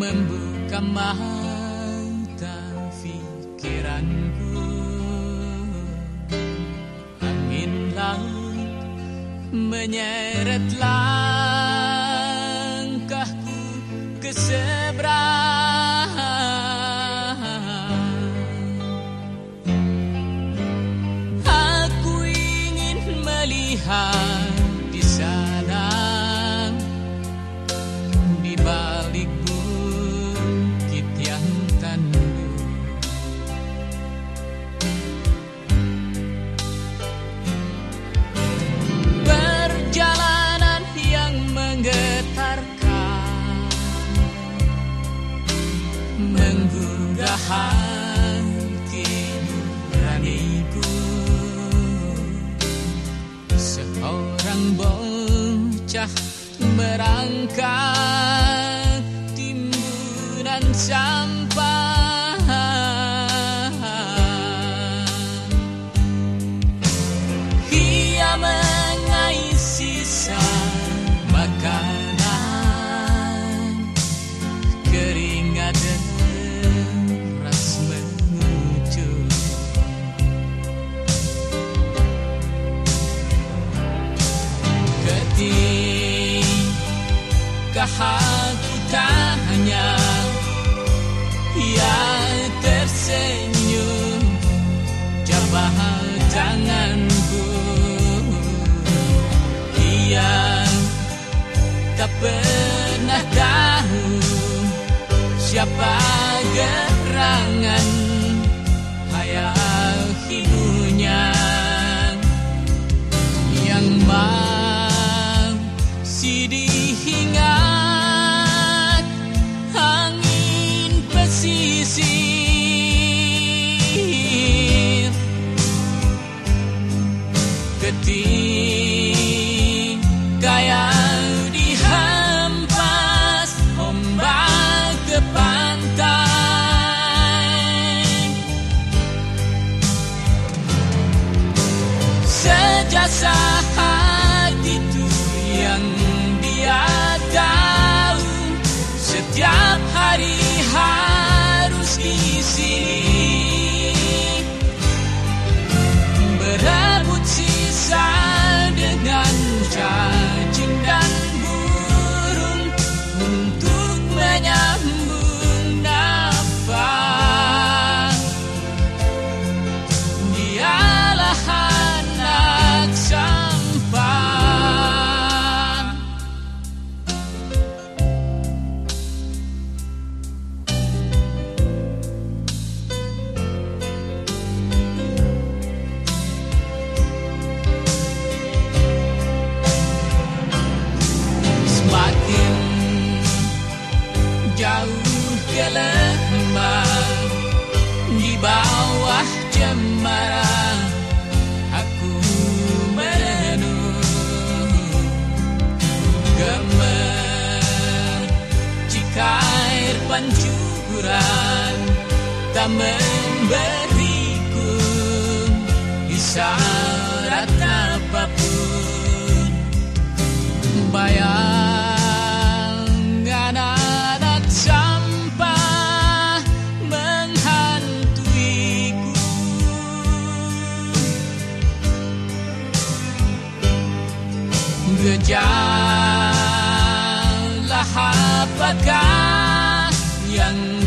Membuka mata pikiranku Angin laut menyeret langkahku ke Menggugah hati nuraniku Seorang bocah merangkak timbunan sampah aku tanya Ia tersenyum Jabah tanganku. Ia tak pernah tahu Siapa gerangan Ayah ibunya Yang masih diingat jauh ke lembah. Di bawah cemara aku merenung gemercik air pancuran tak memberiku isyarat sampah menghantuiku. Gejala apakah yang